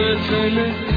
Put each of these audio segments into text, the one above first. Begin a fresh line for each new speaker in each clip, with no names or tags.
mesele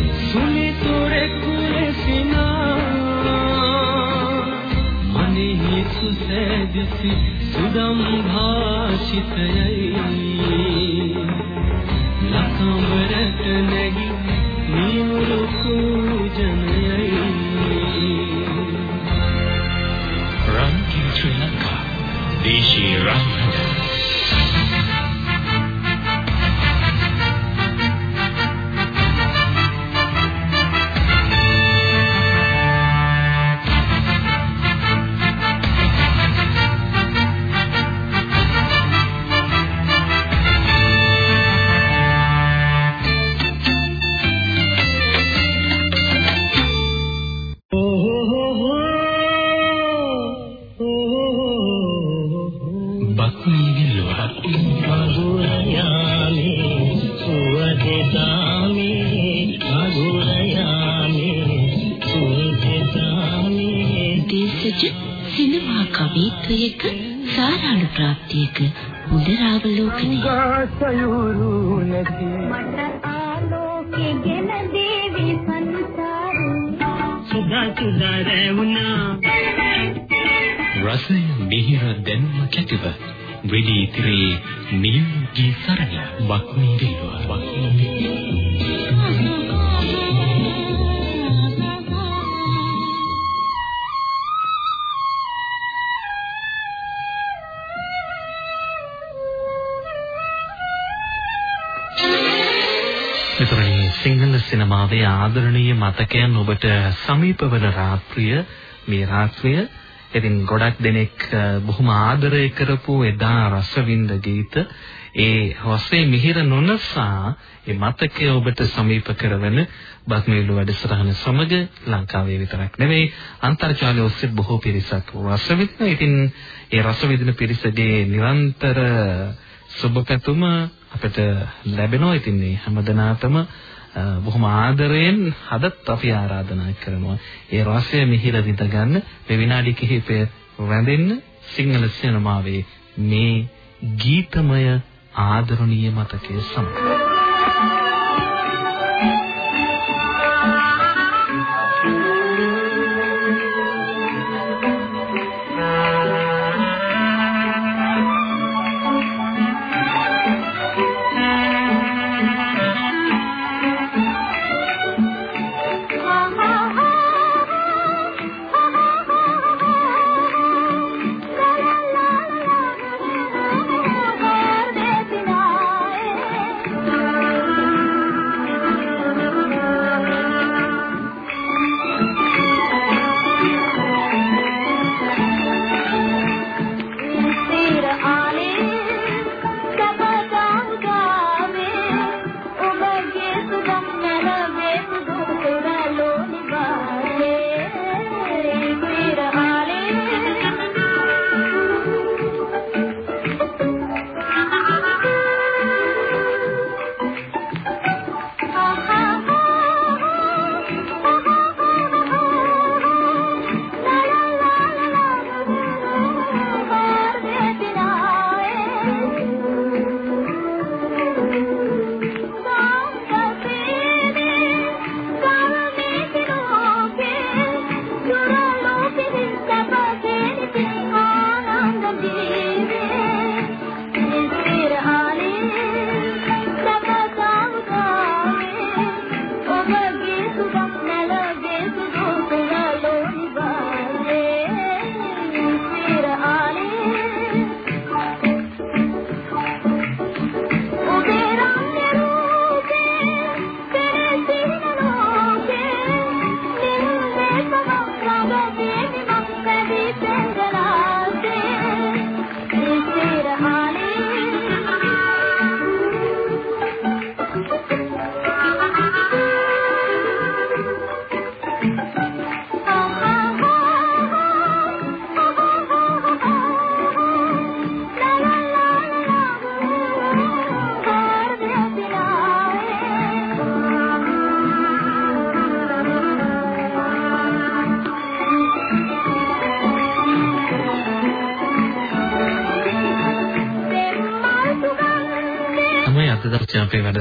සිනමා කවිත්වයක සාරානුප්‍රාප්තියක මුදරාවලෝකනය
ගාසයුරු නැති
මට ආලෝකෙ ගෙන දේවි සංසාරේ
සුදා සුදා රැවුනා
රසය මිහිර දැනුම කැටිව වෙඩි ඉතිරේ නියුගී සරණ වක්මී දෙල්වා වක්මී දෙල්වා
සිංහල සිනමාවේ ආදරණීය මතකයන් ඔබට සමීප වන රාත්‍රිය මේ රාත්‍රිය ඉතින් ගොඩක් දෙනෙක් බොහොම ආදරය කරපු එදා රසවින්ද ගීත ඒ රසයේ මිහිර නොනසා ඒ මතකය ඔබට සමීප කරවන බක්මීලු වැඩසටහන සමග ලංකාවේ විතරක් නෙවෙයි අන්තර්ජාලය ඔස්සේ බොහෝ පිරිසක් රස විඳින. ඉතින් ඒ රස විඳින පිරිසගේ නිරන්තර සුබ පැතුම අපිට ලැබෙනවා. ඉතින් මේ හැමදෙනාටම බොහොම ආදරයෙන් හදත් අපි ආරාධනා කරනවා. ඒ රසය මිහිර විඳ ගන්න මේ විනාඩි කිහිපය රැඳෙන්න සිංහල සිනමාවේ මේ ගීතමය ආදරණීය මතකයේ සමග.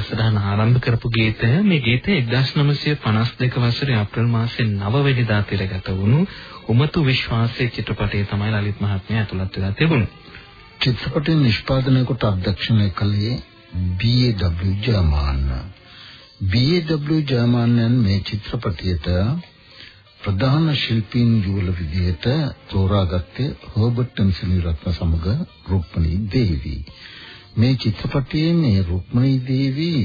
වැඩසටහන ආරම්භ කරපු ගීතය මේ ගීතය 1952 වසරේ අප්‍රේල් මාසයේ 9 වෙනිදා තිරගත වුණු උමතු විශ්වාසයේ චිත්‍රපටයේ තමයි ලලිත් මහත්මයා ඇතුළත් වෙලා තිබුණේ.
චිත්‍රපටය නිෂ්පාදනය කොට අධ්‍යක්ෂණය කළේ B.A.W. ජර්මාන්. B.A.W. ජර්මාන්යන් මේ චිත්‍රපටයට ප්‍රධාන ශිල්පීන් යුවල විදිහට තෝරාගත්තේ හර්බර්ට් ටෙන්සලි රත්න සමග රුක්මනී දේවී. මේ චිත්‍රපටයේ මේ රුක්මනී දේවී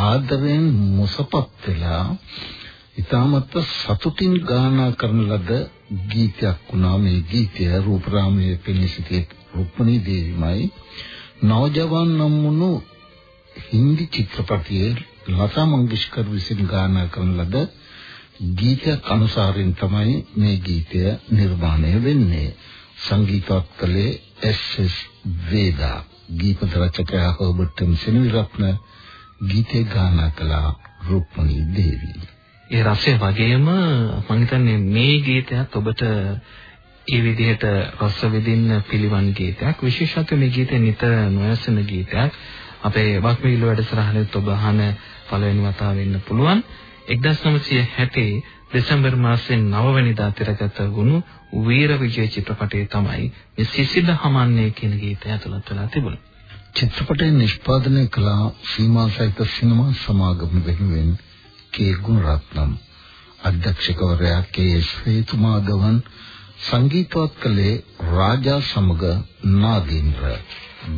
ආදරෙන් මුසපත් වෙලා ඊටමත් සතුටින් ගායනා කරන ලද ගීතයක් වුණා. මේ ගීතය රූපරාමයේ පෙනී සිටි රුක්මනී දේවිමයි. නවජවන් නම් වුණු හින්දි චිත්‍රපටයේ ලතා මංගেশකර් විසින් ගායනා කරන ලද ගීතයක් අනුසාරයෙන් තමයි මේ ගීතය නිර්මාණය වෙන්නේ. සංගීතවත් කළේ එස්.එස්. වේදා. ගීත රචකයා හර්බර්ට් සෙනවිරත්න ගීතේ ගායනා කළ රුක්මනී දේවී.
ඒ රසය වගේම මම හිතන්නේ මේ ගීතයත් ඔබට ඒ විදිහට රස විඳින්න පිළිවන් ගීතයක්. විශේෂත්ව මේ ගීතේ නිතර නොයසන ගීතයක්. අපේ වක්මීල වැඩසටහනෙත් ඔබ අහන පළවෙනි වතාව වෙන්න පුළුවන්. 1960 දෙසැම්බර් මාසයේ 9 වෙනිදා තිරගත වුණු වීර විජය චිත්‍රපටයේ තමයි මේ සිසිල හමන්නේ කියන ගීතය ඇතුළත් වෙලා තිබුණේ.
චිත්‍රපටය නිෂ්පාදනය කළ සීමා සහිත සිනමා සමාගම වෙනුවෙන් කේ. ගුණරත්නම්. අධ්‍යක්ෂකවරයා කේ. ශ්‍රේතුමාදවන් සංගීතවත් කළේ රාජා සමග නාගේන්ද්‍ර.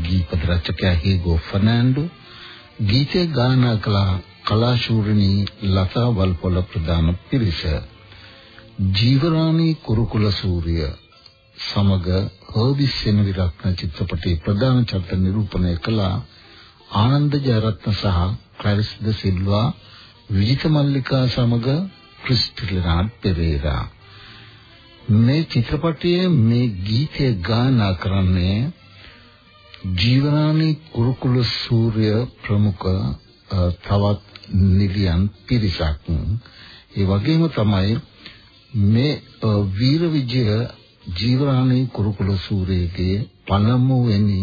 ගීත රචකයා හේගෝ ෆර්නෑන්ඩෝ. ගීතය ගායනා කළ කලාශූරිනී ලතා වල්පොල ප්‍රධාන පිරිස. ජීවරාණී කුරුකුල සූර්ය සමග හර්බිස් සෙනවිරත්න චිත්‍රපටයේ ප්‍රධාන චරිත නිරූපණය කළ. ආනන්ද ජයරත්න සහ ක්ලැරිස් ද සිල්වා විජිත මල්ලිකා සමග ක්‍රිස්ටිලාඩ් පෙරේරා. මේ චිත්‍රපටයේ මේ ගීතය ගායනා කරන්නේ ජීවනානි කුරුකුල සූර්ය ප්‍රමුඛ තවත් නිලියන් පිරිසක් ඒ වගේම තමයි මේ වීර විජය ජීවරාණී කුරුකුල සූර්යගේ පළමුවෙනි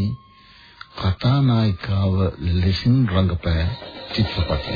කතානායිකාව ලෙසින් රංගපෑ චිත්‍රපටය.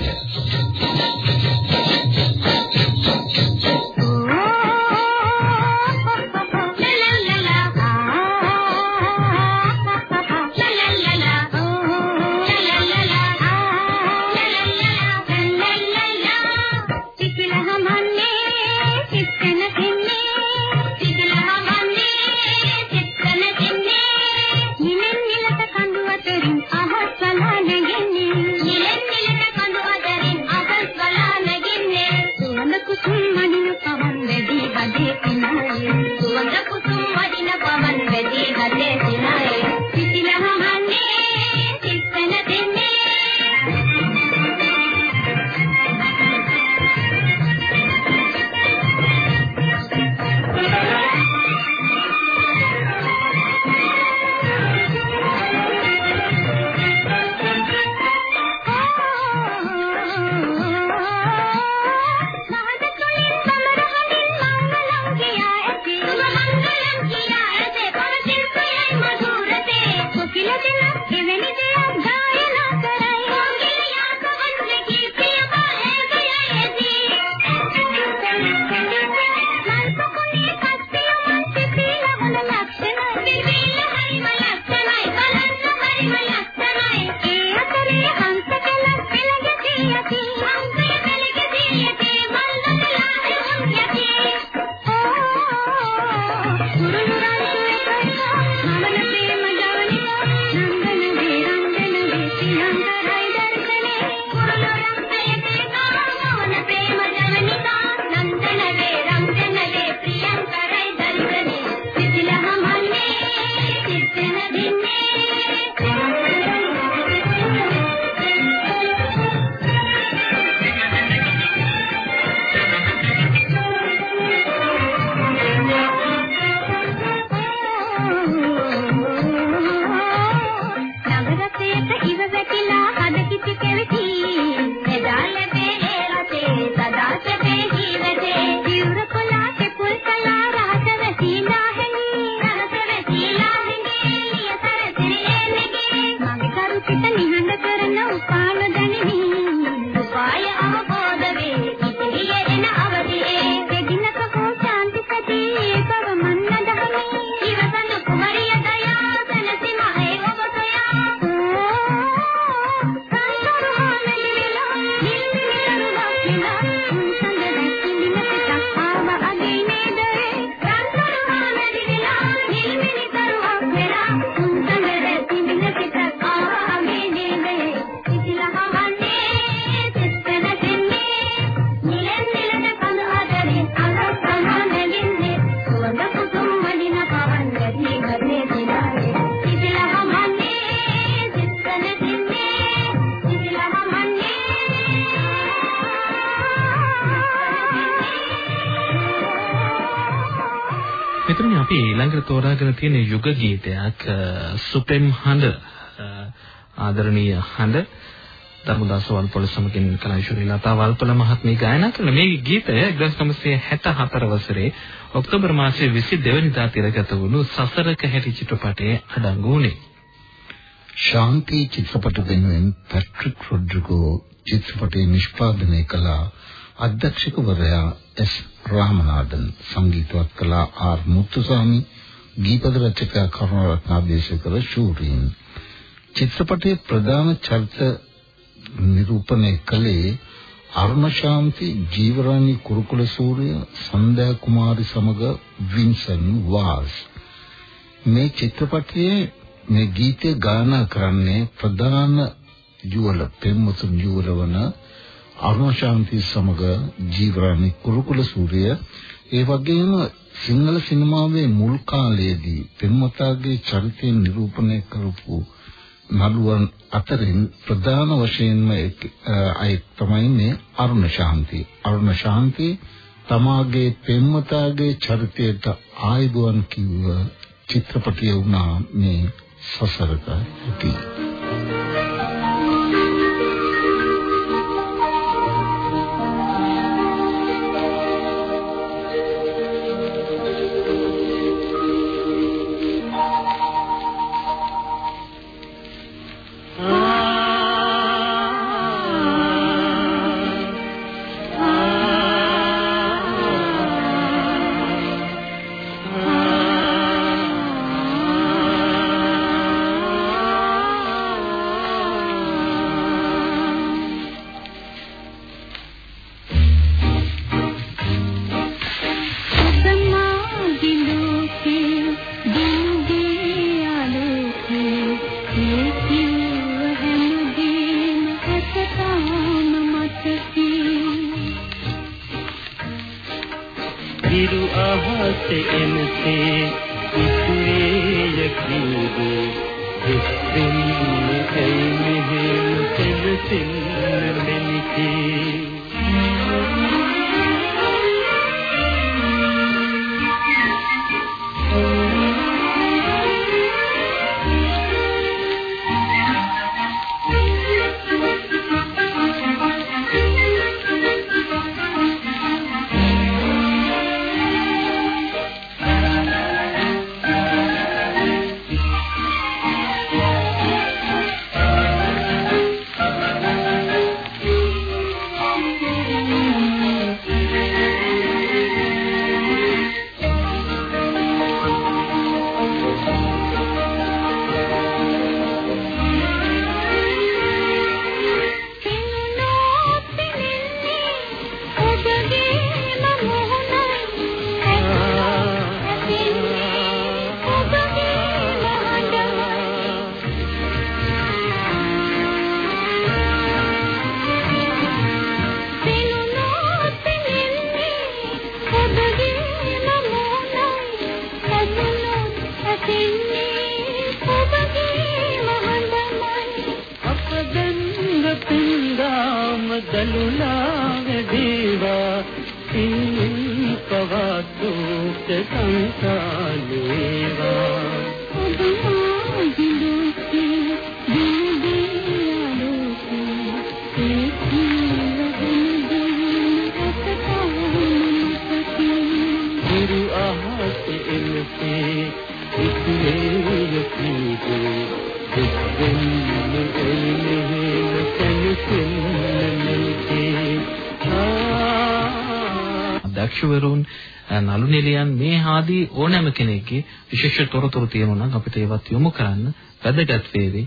ඊළඟට තෝරාගෙන තියෙන යුග ගීතයක් සුප්‍රෙම් හඬ අ, ආදරණීය හඬ ධර්මදාස වල්පොල සමගින් කලයිශුරි ලතා වල්පොල මහත්මිය ගායනා කරන මේ ගීතය 1974 වසරේ ඔක්තෝබර් මාසයේ 22 වෙනිදා තිරගත වුණු සසරක හැටි චිත්‍රපටයේ අඩංගු වුණේ.
ශාන්ති චිත්‍රපට වෙනුවෙන් පැට්‍රික් රොඩ්රිගෝ චිත්‍රපටය නිෂ්පාදනය කළ අධ්‍යක්ෂකවරයා එස් රාමනාදන් සංගීතවත් කළ ආර් මුත්තුසාමි. ගීපද රචකයා කරුණාරත්න අබේසකර ශූරීන්. චිත්‍රපටයේ ප්‍රධාන චරිත නිරූපණය කළේ අරුණ ශාන්ති ජීවරාණි කුරුකුල සූර්ය සන්දා කුමාරි සමග වින්සන් වාස්. මේ චිත්‍රපටයේ මේ ගීතය ගායනා කරන්නේ ප්‍රධාන යුවල පෙම්වතුන් යුවලවන අරුණ ශාන්ති සමග ජීවරාණි කුරුකුල සූර්ය ඒ වගේම සිංහල සිනමාවේ මුල් කාලයේදී පෙම්වතාගේ චරිතය නිරූපණය කරපු නළුවන් අතරින් ප්‍රධාන වශයෙන්ම අය තමයි මේ අරුණ ශාන්ති. අරුණ ශාන්ති තමාගේ පෙම්වතාගේ චරිතයට ආයුබෝවන් කිව්ව චිත්‍රපටිය වුණා මේ සසරක ඇති.
හිරු අහසේ එනසේ ඉතුවේ යකීදු දුස්සින්නේ ඇයි මෙහෙම සෙලසින් මෙනිකේ පින්දාම දලුලා වැඩේවා සින් පවතුක සංසාලේවා
ආ
දක්ෂවරුන් නළු නිලියන් මේ ආදී ඕනෑම කෙනෙක්ගේ විශේෂ තොරතුරු තියෙනවා නම් අපිට ඒවත් යොමු කරන්න වැදගත් වේවි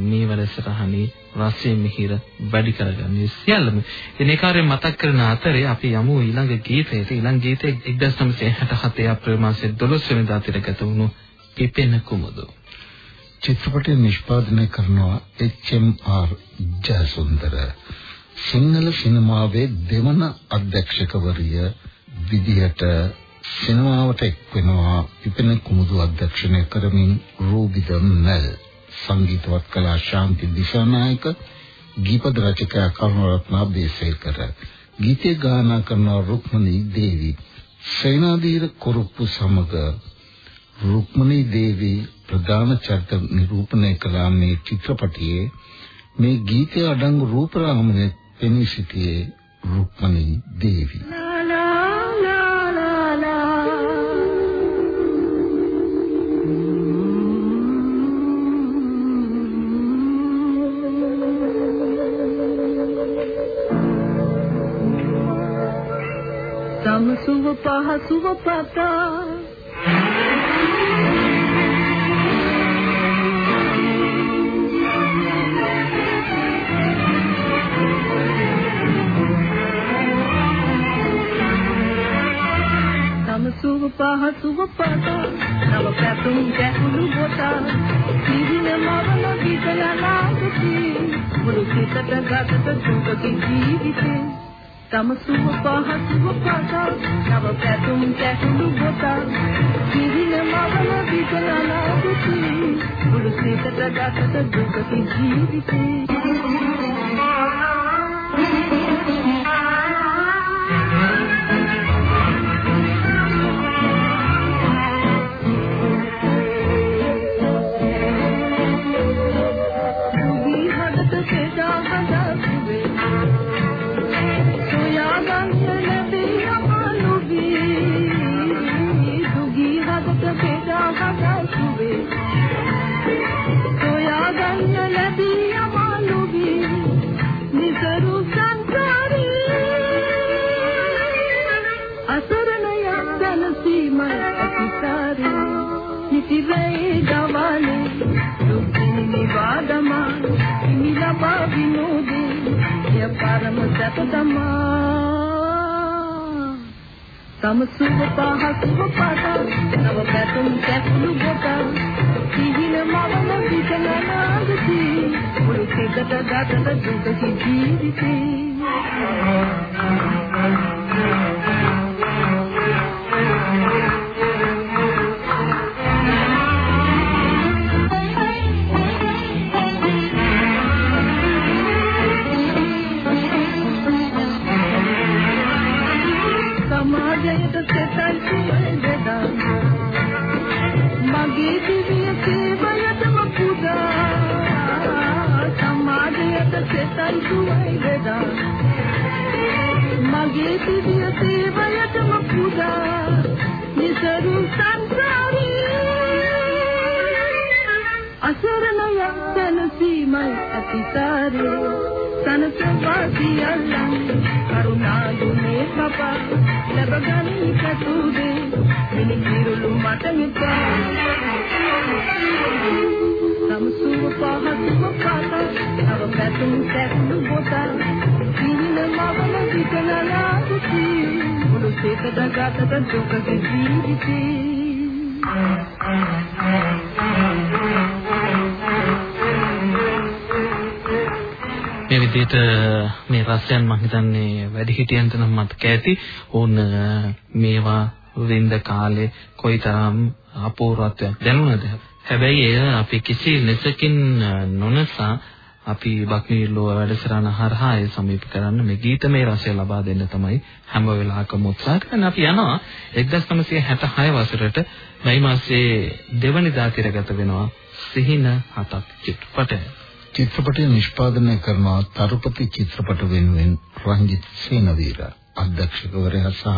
මේ වැඩසටහනේ රසයේ මිහිර වැඩි කරගන්නේ සියල්ලම. ඉතින් ඒ කාර්යය මතක් කරන අතරේ අපි යමු ඊළඟ ගීතයට. ඊළඟ ගීතය 1967 අප්‍රේල් මාසයේ 12 වෙනිදා තිරගත වුණු පිපෙන කුමුදු.
චිත්‍රපටය නිෂ්පාදනය කරනවා එච්.එම්.ආර්. ජයසුන්දර. සිංහල සිනමාවේ දෙවන අධ්‍යක්ෂකවරිය විදිහට සිනමාවට එක් වෙනවා. පිපෙන කුමුදු අධ්‍යක්ෂණය කරමින් රූබිද මල්. සංගීතවත් කලා ශාන්ති දිසානායක ගීපද රචකයා කරුණරත්න අබේසේකර. ගීතය ගායනා කරන රුක්මනී දේවි. සේනාධීර කුරුප්පු සමග රුක්මනී දේවි ප්‍රධාන චරිත නිරූපණය කළ මේ චිත්‍රපටයේ. මේ ගීතය අඩංගු රූපරාමයේ පෙනී සිටියේ රුක්මනී දේවි.
පහසුව පතා සමසුව පහසුව පතා නව පැතුම් ගැහුණු බොතා සිහින මවන විදලනාගති මුළු සිතට ගතට දුකකි ජීවිතේ තමසුව පහසුව පතා නව පැතුම් ගැහුණු බොතා සිහින මවන විදලනාගති මුළු සිතට ගතට දුකකි ජීවිතේ ලැබගනි කටුදේ මිනිතිරුළු මට මිතා සමසුව පහසුව පාතා නව පැතුම් සැකුළු බොතා සිහින මවල විකලනා දුකි මුළු සිතට ගතට දුකක ජීවිතේ
මේ විදිහට මේ රසයන් මම හිතන්නේ වැඩි හිටියන්ට නම් මතක ඇති. ඕන මේවා වින්ද කාලේ කොයිතරම් අපූර්වත්වයක් දැනුණද? හැබැයි එය අපි කිසි ලෙසකින් නොනසා අපි බක්මීල්ලෝ වැඩසටහන හරහා ඒ සමීප කරන්න මේ ගීතමය රසය ලබා දෙන්න තමයි හැම වෙලාවකම උත්සාහ කරන්නේ. අපි යනවා 1966 වසරට මයි මාසයේ දෙවනිදා තිරගත වෙනවා සිහින හතක් චිත්‍රපටය.
චිත්‍රපටය නිෂ්පාදනය කරනවා තරුපති චිත්‍රපට වෙනුවෙන් රංජිත් සේනවීර අධ්‍යක්ෂකවරයා සහ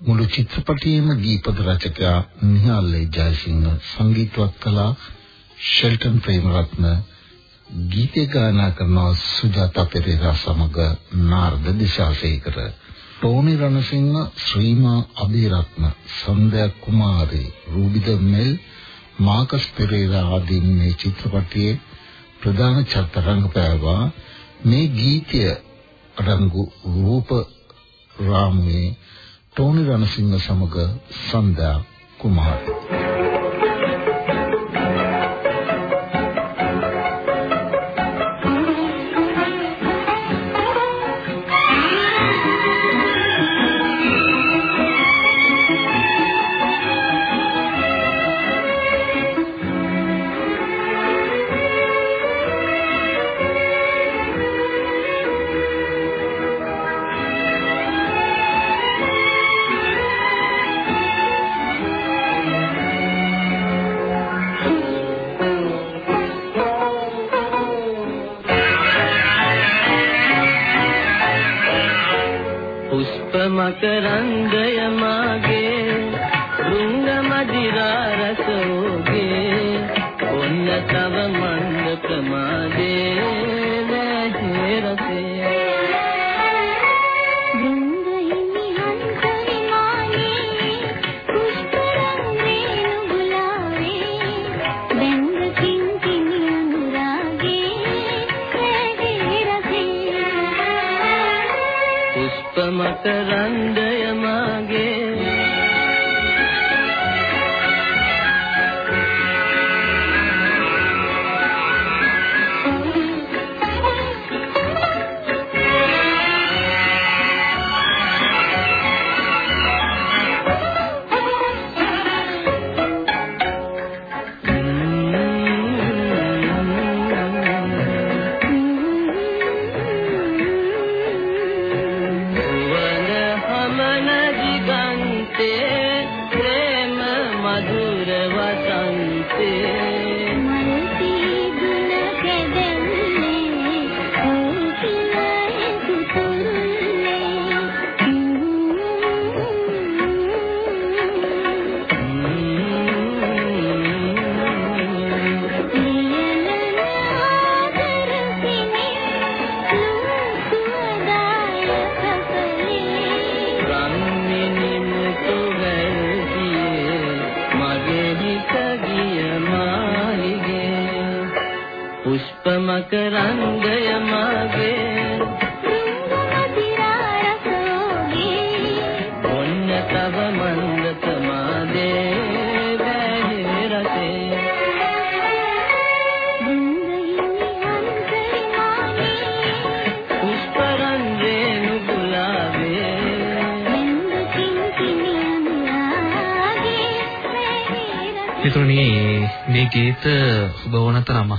මුළු චිත්‍රපටයේම දීපද රචකයා නිහාල්ලේ ජයසිංහ සංගීතවත් කළා ෂෙල්ටන් ප්‍රේමරත්න ගීත ගායනා කරන සුජාතා පෙරේරා සමග නාරද දිශාසේකර ටෝනි රණසිංහ ශ්‍රීමා අබේරත්න සන්දයා කුමාරී රූබිද මෙල් මාකස් පෙරේරා ආදී මේ චිත්‍රපටයේ ප්‍රධාන චරිත රංගපෑවා මේ ගීතය රංගු රූප රාමුවේ ටෝනි රණසිංහ සමග සන්දා කුමාරී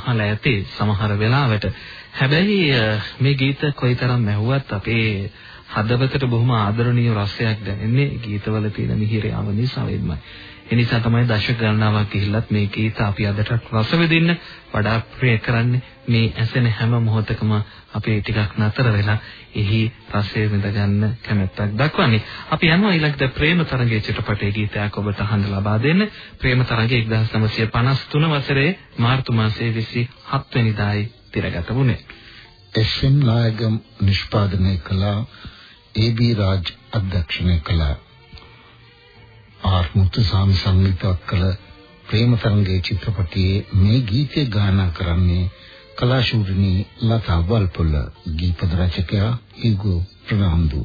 අහලා ඇති සමහර වෙලාවට. හැබැයි අ, මේ ගීත කොයිතරම් ඇහුවත් අපේ හදවතට බොහොම ආදරණීය රසයක් දැනෙන්නේ ගීතවල තියෙන මිහිරියාව නිසා වෙන්නයි. ඒ නිසා තමයි දශක ගණනාවක් ගිහිල්ලත් මේ ගීත අපි අදට රස විඳින්න වඩා ප්‍රිය කරන්නේ මේ ඇසෙන හැම මොහොතකම අපි ටිකක් නතර වෙලා එහි රසය විඳ ගන්න කැමැත්තක් දක්වන්නේ. අපි යනවා ඊළඟට ප්‍රේම තරංගයේ චිත්‍රපටයේ ගීතයක් ඔබට අහන්න ලබා දෙන්න. ප්‍රේම තරංගය 1953 වසරේ මාර්තු මාසයේ 27 වෙනිදායි තිරගත වුණේ.
එස්.එම්. නායකම් නිෂ්පාදනය කළ ඒ.බී. රාජ් අධ්‍යක්ෂණය කළ ආර් මුතුසාමි සංගීතවත් කළ ප්‍රේම තරංගයේ චිත්‍රපටයේ මේ ගීතය ගායනා කරන්නේ කලාශූරිනී ලතා වල්පොල ගීපද රචකයා ඊගෝ ප්‍රනාන්දු.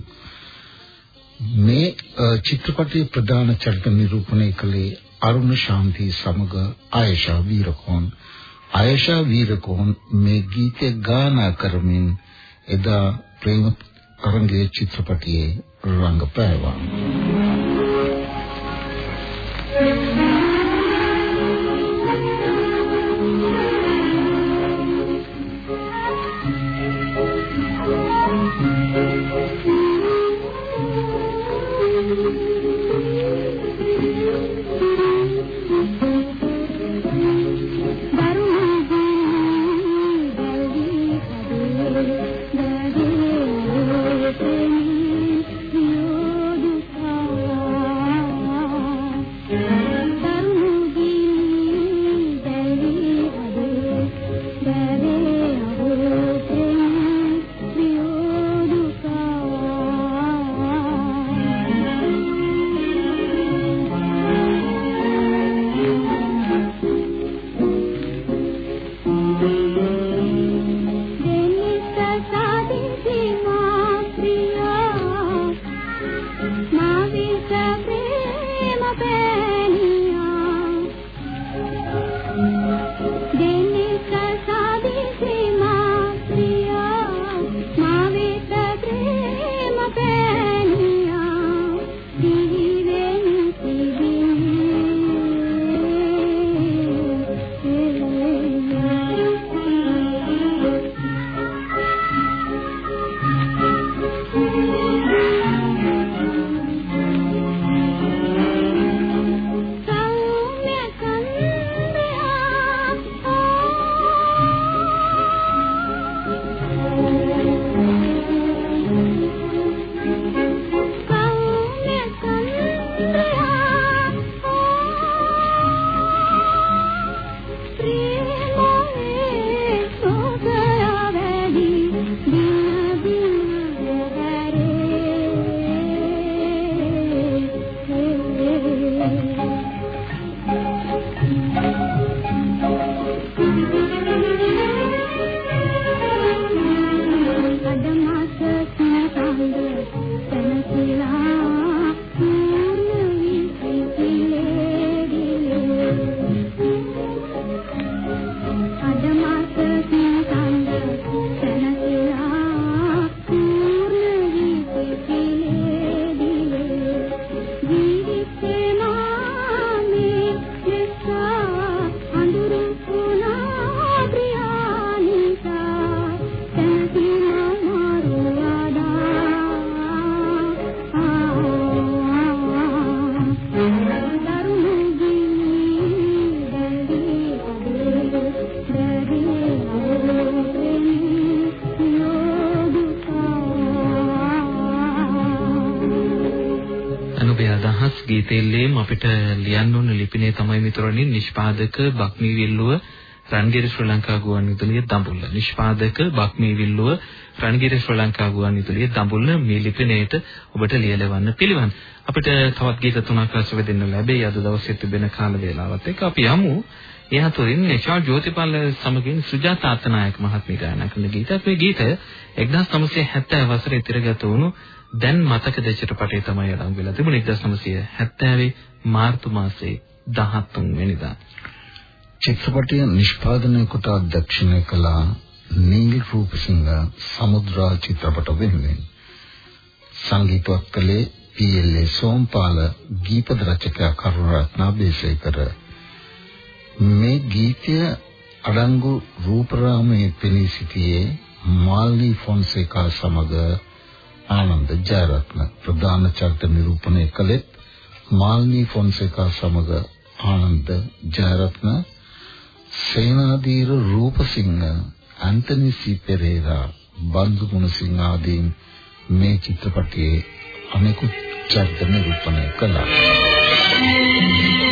මේ අ, චිත්‍රපටයේ ප්‍රධාන චරිත නිරූපණය කළේ අරුණ ශාන්ති සමග ආයෂා වීරකෝන්. ආයෂා වීරකෝන් මේ ගීතය ගායනා කරමින් එදා ප්‍රේම තරංගයේ චිත්‍රපටයේ රංගපෑවා
දරුවෝ
අපිට ලියන්න ඕන ලිපිනේ තමයි මිතුරනි නිෂ්පාදක බක්මී විල්ලුව රන්ගිරි ශ්‍රී ලංකා ගුවන්විදුලිය දඹුල්ල. නිෂ්පාදක බක්මී විල්ලුව රන්ගිරි ශ්‍රී ලංකා ගුවන්විදුලිය දඹුල්ල මේ ලිපිනේට ඔබට ලියලවන්න පිළිවන්. අපිට තවත් ගීත තුනක් රස වෙදෙන්න ලැබෙයි අද දවසේ තිබෙන කාල වේලාවත් එක්ක අපි යමු. ඒ අතරින් එචා ජෝතිපාල සමගින් සුජාත අත්නායක මහත්මිය ගායනා කරන ගීතයක්. මේ ගීතය 1970 වසරේ තිරගත වුණු දැන් මතකද චිත්‍රපටයේ තමයි අරන් වෙලා තිබුණේ 1970 මාර්තු මාසයේ 13 වෙනිදා.
චිත්‍රපටය නිෂ්පාදනය කොට අධ්‍යක්ෂණය කළ නීල් රූපසිංහ සමුද්‍රා චිත්‍රපට වෙනුවෙන් සංගීතවත් කළේ පී.එල්.ඒ. සෝම්පාල ගීපද රචකයා කරුණරත්න බේසේකර මේ ගීතය අඩංගු රූපරාමයේ පෙනී සිටියේ මාල්නි ෆොන්සේකා සමග ආනන්ද ජයරත්න ප්‍රධාන චරිත නිරූපණය කළෙත් මාල්නි ෆොන්සේකා සමග ආනන්ද ජයරත්න සේනාධීර රූපසිංහ ඇන්තනි සී පෙරේරා බන්දු ගුණසිංහ ආදීන් මේ චිත්‍රපටයේ අනෙකුත් චරිත නිරූපණය කළා.
අකල්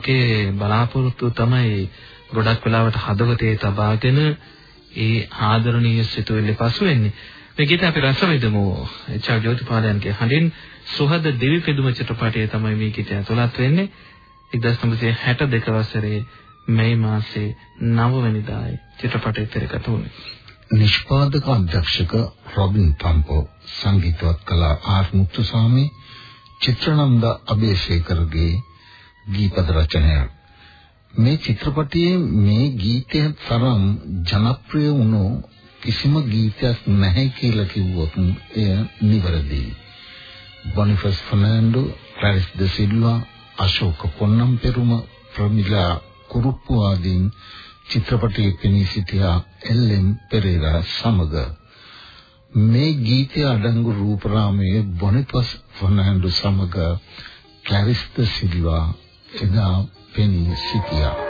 ලෝකයේ බලාපොරොත්තු තමයි ගොඩක් වෙලාවට හදවතේ තබාගෙන ඒ ආදරණීය සිතුවිලි පසු වෙන්නේ. මේ ගීත අපි රස විඳමු. එච්.ආර්. ජෝතිපාලයන්ගේ හඬින් සුහද දිවි පෙදුම චිත්‍රපටයේ තමයි මේ ගීතය ඇතුළත් වෙන්නේ. 1962 වසරේ මේ මාසේ 9 වෙනිදායි චිත්‍රපටය තිරගත වුණේ.
නිෂ්පාදක අධ්‍යක්ෂක රොබින් පම්පෝ සංගීතවත් කළ ආර් මුත්තුසාමි චිත්‍රනන්ද අබේසේකරගේ ගීපද රචනයක් මේ චිත්‍රපටයේ මේ ගීතය තරම් ජනප්‍රිය වුණු කිසිම ගීතයක් නැහැ කියලා කිව්වොත් එය නිවැරදියි. බොනිෆස් ෆර්නෑන්ඩෝ, ක්ලාරිස් ද සිල්වා, අශෝක පොන්නම් පෙරුම, ප්‍රමිලා කුරුප්පු ආදීන් චිත්‍රපටයේ පෙනී සිටියා එල්.එම්. පෙරේරා සමග මේ ගීතය අඩංගු රූපරාමයේ බොනිෆස් ෆර්නෑන්ඩෝ සමග ක්ලාරිස් ද සිල්වා එදා පෙනී සිටියා.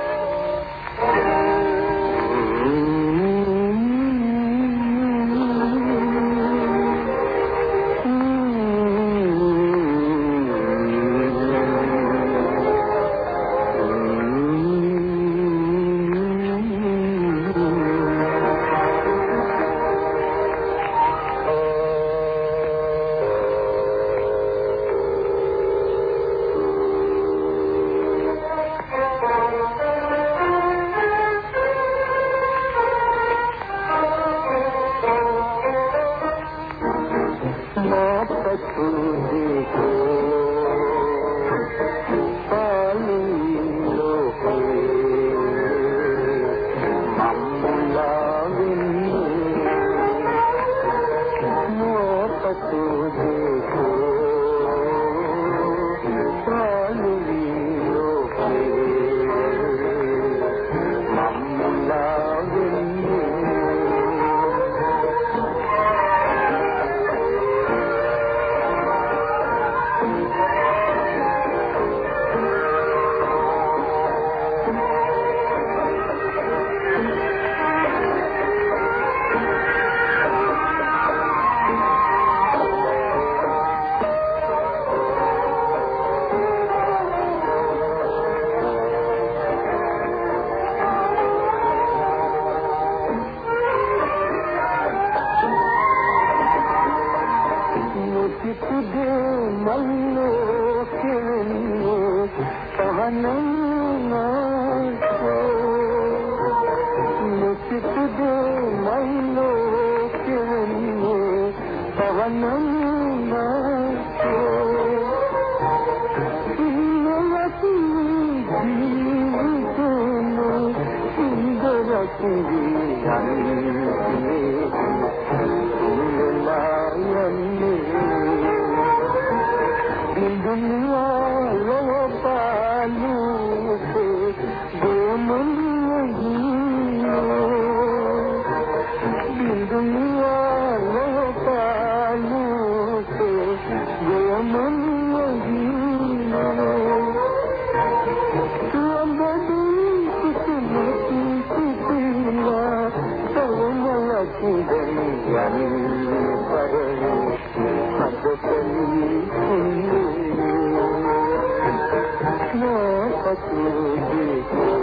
දවසේ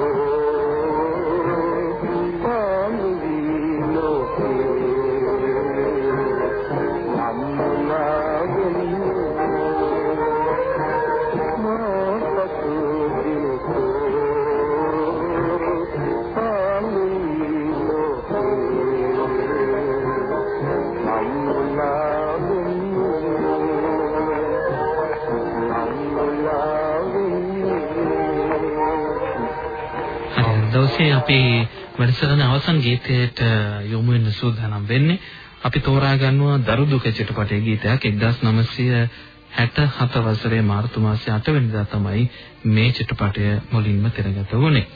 වැඩසටහන අවසන් ගීතයට යොමු වෙන්න සූදානම් වෙන්නේ. අපි තෝරා ගන්නවා දරුදුක චිත්‍රපටයේ ගීතයක් 1967 වසරේ මාර්තු මාසයේ 8 වෙනිදා තමයි මේ චිත්‍රපටය මුලින්ම තිරගත වුණේ.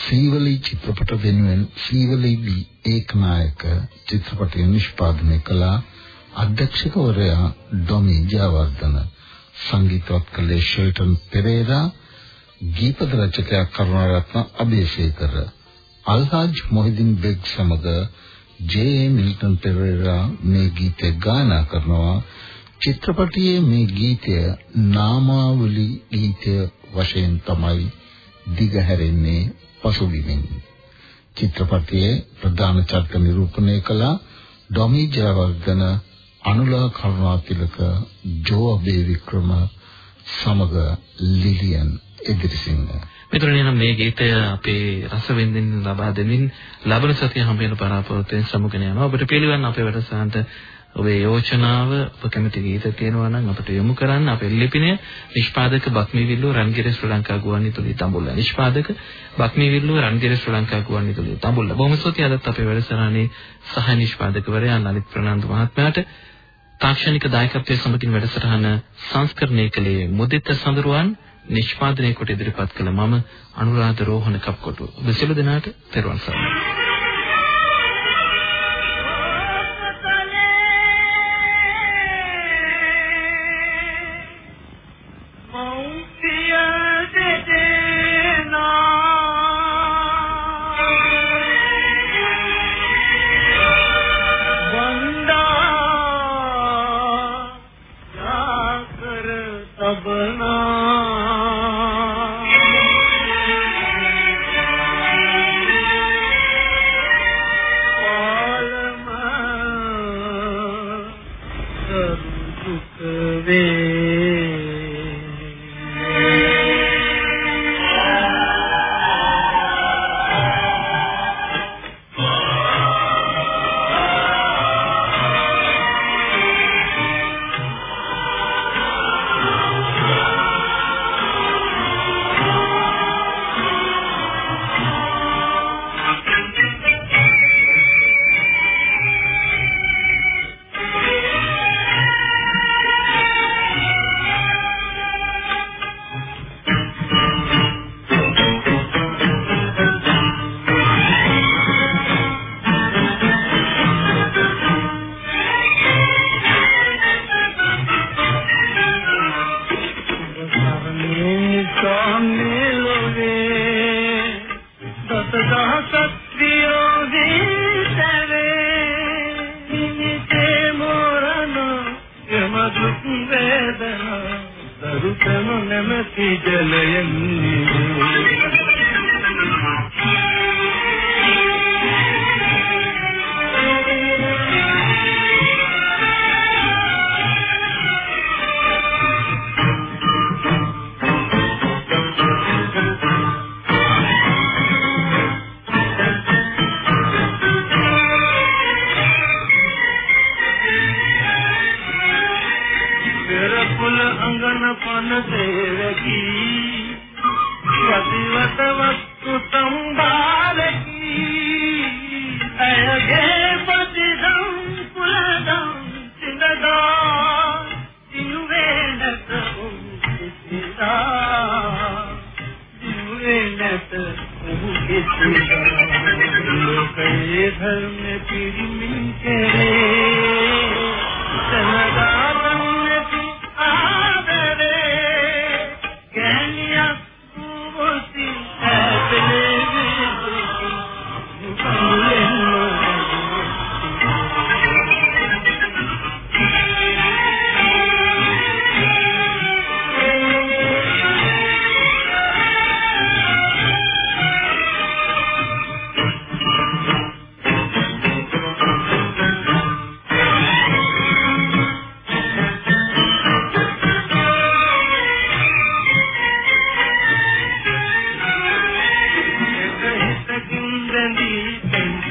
සීවලී චිත්‍රපට වෙනුවෙන් සීවලී දී ඒකනායක චිත්‍රපටය නිෂ්පාදනය කළ අධ්‍යක්ෂකවරයා ඩොමි ජයවර්ධන සංගීතවත් කළේ ෂෙල්ටන් පෙරේරා ගීපද රචකයා කරුණාරත්න අබේසේකර අල්හාජ් මොහිදින් බෙග් සමග ජේ මිල්ටන් පෙරේරා මේ ගීතය ගායනා කරනවා. චිත්‍රපටයේ මේ ගීතය නාමාවලි ගීතය වශයෙන් තමයි දිගහැරෙන්නේ පසුබිමින්. චිත්‍රපටයේ ප්‍රධාන චරිත නිරූපණය කළ ඩොමි ජයවර්ධන අනුලා කරුණාතිලක ජෝ අබේ වික්‍රම සමග ලිලියන් ඉදිරිසිංහ.
මෙතන නම් මේ ගීතය අපේ රසවින්දින් ලබා දෙමින් ලබන සතිය හැම වෙලම පරාපවතෙන් සමුගෙන යනවා. ඔබට පිළිවන් අපේ වැඩසටහනට ඔබේ යෝජනාව ඔබ කැමති ගීත තියෙනවා නම් අපට යොමු කරන්න. අපේ ලිපිනය නිෂ්පාදක බක්මීවිල්ලුව රන්ගිරේ ශ්‍රී ලංකා ගුවන්විදුලි තඹුල්ල. නිෂ්පාදක බක්මීවිල්ලුව රන්ගිරේ ශ්‍රී ලංකා ගුවන්විදුලි තඹුල්ල. බොහොම ස්තුතියි අදත් අපේ වැඩසටහනේ සහ නිෂ්පාදකවරයා ලලිත් ප්‍රනාන්දු මහත්මයාට. තාක්ෂණික දායකත්වයේ සමගින් වැඩසටහන සංස්කරණය කළේ මුදිත සඳරුවන් නිෂ්පාදනය කොට ඉදිරිපත් කළ මම අනුරාධ රෝහණ කප්කොටු ඔබ සියලු දෙනාට තෙරුවන් සරණයි.
वे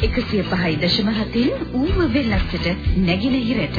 105.7 ඌව වෙල්ලස්ට නැගිනහිරට